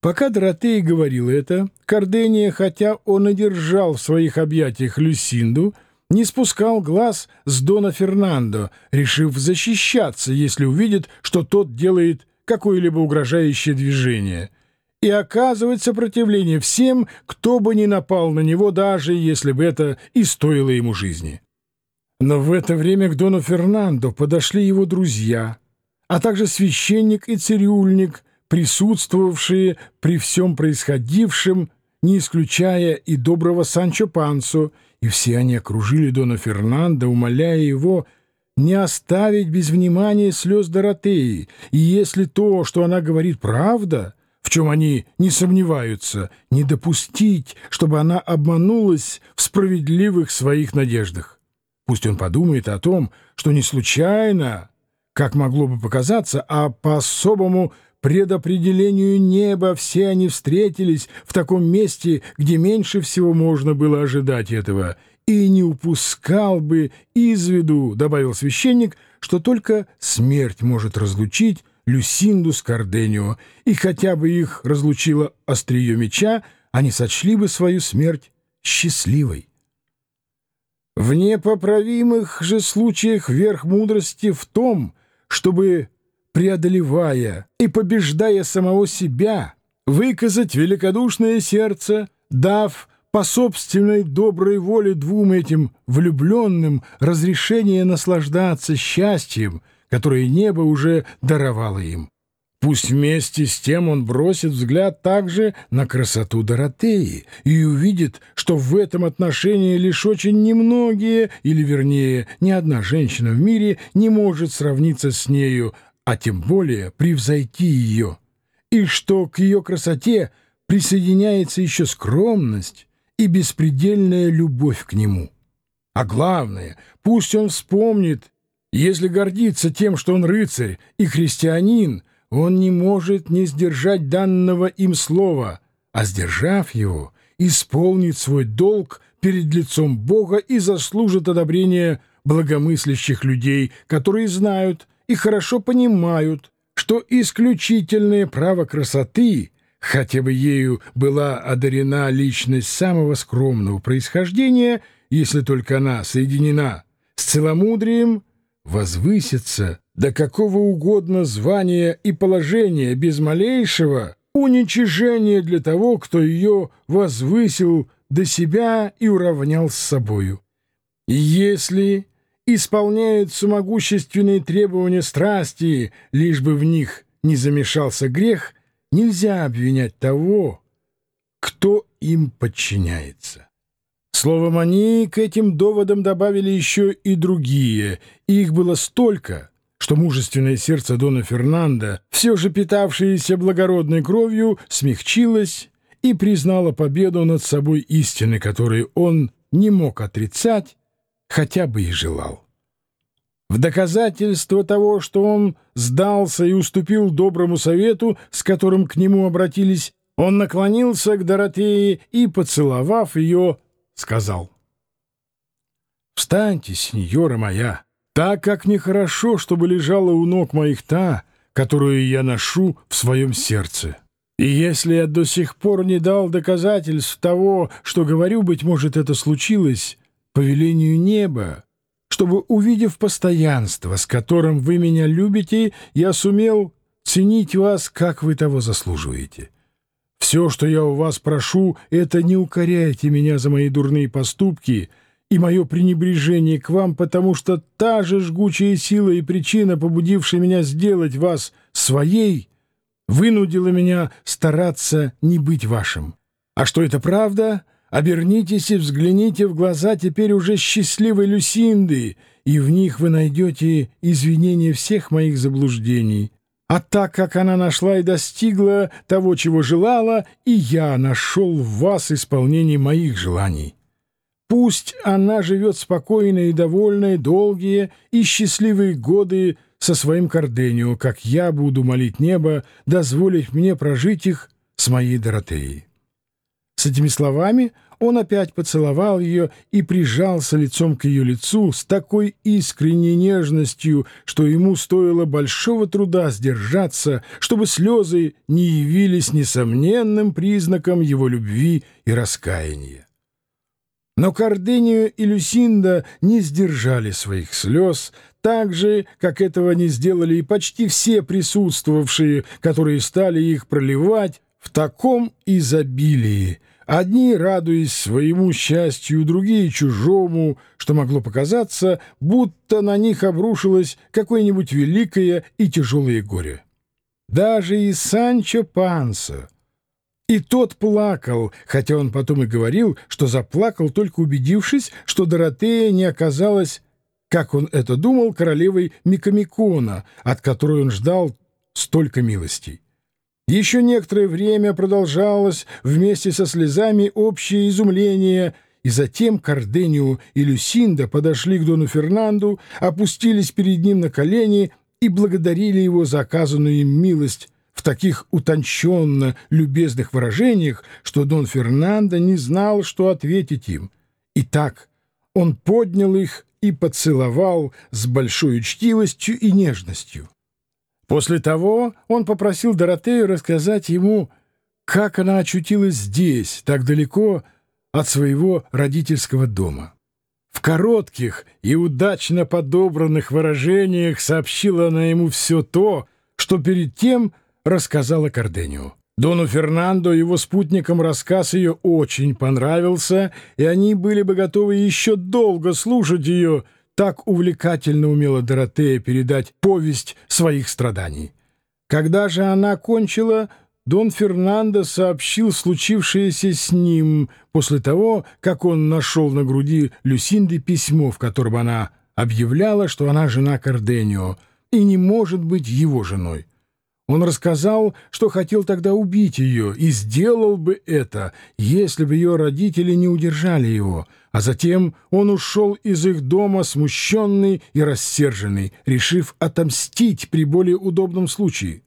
Пока Доротея говорил это, Кардения, хотя он и держал в своих объятиях Люсинду, не спускал глаз с Дона Фернандо, решив защищаться, если увидит, что тот делает какое-либо угрожающее движение, и оказывать сопротивление всем, кто бы ни напал на него, даже если бы это и стоило ему жизни. Но в это время к Дону Фернандо подошли его друзья, а также священник и цирюльник, присутствовавшие при всем происходившем, не исключая и доброго Санчо Пансо, и все они окружили Дона Фернандо, умоляя его не оставить без внимания слез Доротеи, и если то, что она говорит, правда, в чем они не сомневаются, не допустить, чтобы она обманулась в справедливых своих надеждах. Пусть он подумает о том, что не случайно, как могло бы показаться, а по особому предопределению неба все они встретились в таком месте, где меньше всего можно было ожидать этого, и не упускал бы из виду, — добавил священник, — что только смерть может разлучить Люсинду с Карденио, и хотя бы их разлучило острие меча, они сочли бы свою смерть счастливой. В непоправимых же случаях верх мудрости в том, чтобы преодолевая и побеждая самого себя, выказать великодушное сердце, дав по собственной доброй воле двум этим влюбленным разрешение наслаждаться счастьем, которое небо уже даровало им. Пусть вместе с тем он бросит взгляд также на красоту Доротеи и увидит, что в этом отношении лишь очень немногие, или вернее, ни одна женщина в мире не может сравниться с нею, а тем более превзойти ее, и что к ее красоте присоединяется еще скромность и беспредельная любовь к нему. А главное, пусть он вспомнит, если гордится тем, что он рыцарь и христианин, он не может не сдержать данного им слова, а сдержав его, исполнит свой долг перед лицом Бога и заслужит одобрения благомыслящих людей, которые знают, и хорошо понимают, что исключительное право красоты, хотя бы ею была одарена личность самого скромного происхождения, если только она соединена с целомудрием, возвысится до какого угодно звания и положения без малейшего уничижения для того, кто ее возвысил до себя и уравнял с собою. И если исполняются могущественные требования страсти, лишь бы в них не замешался грех, нельзя обвинять того, кто им подчиняется. Словом, они к этим доводам добавили еще и другие, и их было столько, что мужественное сердце Дона Фернанда, все же питавшееся благородной кровью, смягчилось и признало победу над собой истины, которые он не мог отрицать, хотя бы и желал. В доказательство того, что он сдался и уступил доброму совету, с которым к нему обратились, он наклонился к Доротее и, поцеловав ее, сказал. «Встаньте, сеньора моя, так как нехорошо, чтобы лежала у ног моих та, которую я ношу в своем сердце. И если я до сих пор не дал доказательств того, что говорю, быть может, это случилось по велению неба, чтобы, увидев постоянство, с которым вы меня любите, я сумел ценить вас, как вы того заслуживаете. Все, что я у вас прошу, это не укоряйте меня за мои дурные поступки и мое пренебрежение к вам, потому что та же жгучая сила и причина, побудившая меня сделать вас своей, вынудила меня стараться не быть вашим. А что это правда — Обернитесь и взгляните в глаза теперь уже счастливой Люсинды, и в них вы найдете извинения всех моих заблуждений. А так как она нашла и достигла того, чего желала, и я нашел в вас исполнение моих желаний. Пусть она живет спокойно и довольно долгие и счастливые годы со своим Корденио, как я буду молить небо дозволить мне прожить их с моей Доротеей. С этими словами он опять поцеловал ее и прижался лицом к ее лицу с такой искренней нежностью, что ему стоило большого труда сдержаться, чтобы слезы не явились несомненным признаком его любви и раскаяния. Но Кардению и Люсинда не сдержали своих слез, так же, как этого не сделали и почти все присутствовавшие, которые стали их проливать в таком изобилии, Одни, радуясь своему счастью, другие — чужому, что могло показаться, будто на них обрушилось какое-нибудь великое и тяжелое горе. Даже и Санчо Панса. И тот плакал, хотя он потом и говорил, что заплакал, только убедившись, что Доротея не оказалась, как он это думал, королевой Микамикона, от которой он ждал столько милостей. Еще некоторое время продолжалось вместе со слезами общее изумление, и затем Карденио и Люсинда подошли к Дону Фернанду, опустились перед ним на колени и благодарили его за оказанную им милость в таких утонченно любезных выражениях, что Дон Фернандо не знал, что ответить им. Итак, он поднял их и поцеловал с большой учтивостью и нежностью. После того он попросил Доротею рассказать ему, как она очутилась здесь, так далеко от своего родительского дома. В коротких и удачно подобранных выражениях сообщила она ему все то, что перед тем рассказала Карденио. Дону Фернандо его спутникам рассказ ее очень понравился, и они были бы готовы еще долго слушать ее, так увлекательно умела Доротея передать повесть своих страданий. Когда же она кончила, Дон Фернандо сообщил случившееся с ним после того, как он нашел на груди Люсинды письмо, в котором она объявляла, что она жена Карденио и не может быть его женой. Он рассказал, что хотел тогда убить ее, и сделал бы это, если бы ее родители не удержали его. А затем он ушел из их дома смущенный и рассерженный, решив отомстить при более удобном случае.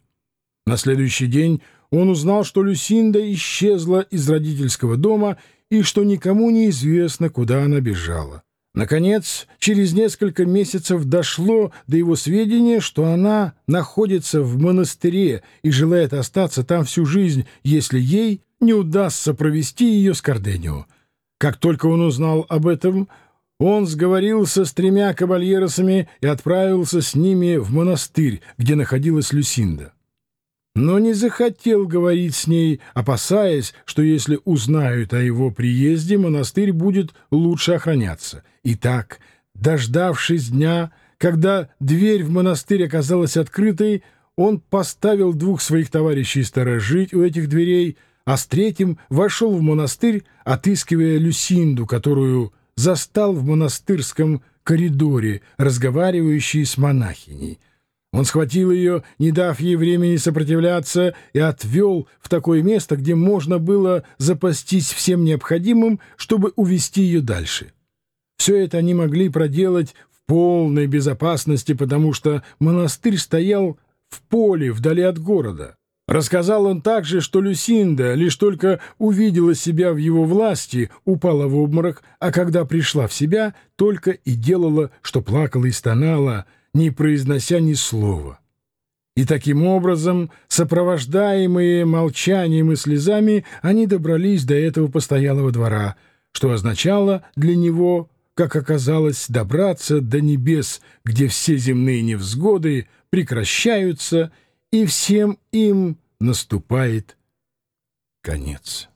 На следующий день он узнал, что Люсинда исчезла из родительского дома и что никому не известно, куда она бежала. Наконец, через несколько месяцев дошло до его сведения, что она находится в монастыре и желает остаться там всю жизнь, если ей не удастся провести ее с Карденио. Как только он узнал об этом, он сговорился с тремя кавальеросами и отправился с ними в монастырь, где находилась Люсинда но не захотел говорить с ней, опасаясь, что если узнают о его приезде, монастырь будет лучше охраняться. Итак, дождавшись дня, когда дверь в монастырь оказалась открытой, он поставил двух своих товарищей сторожить у этих дверей, а с третьим вошел в монастырь, отыскивая Люсинду, которую застал в монастырском коридоре, разговаривающей с монахиней. Он схватил ее, не дав ей времени сопротивляться, и отвел в такое место, где можно было запастись всем необходимым, чтобы увести ее дальше. Все это они могли проделать в полной безопасности, потому что монастырь стоял в поле вдали от города. Рассказал он также, что Люсинда лишь только увидела себя в его власти, упала в обморок, а когда пришла в себя, только и делала, что плакала и стонала — не произнося ни слова. И таким образом, сопровождаемые молчанием и слезами, они добрались до этого постоялого двора, что означало для него, как оказалось, добраться до небес, где все земные невзгоды прекращаются, и всем им наступает конец.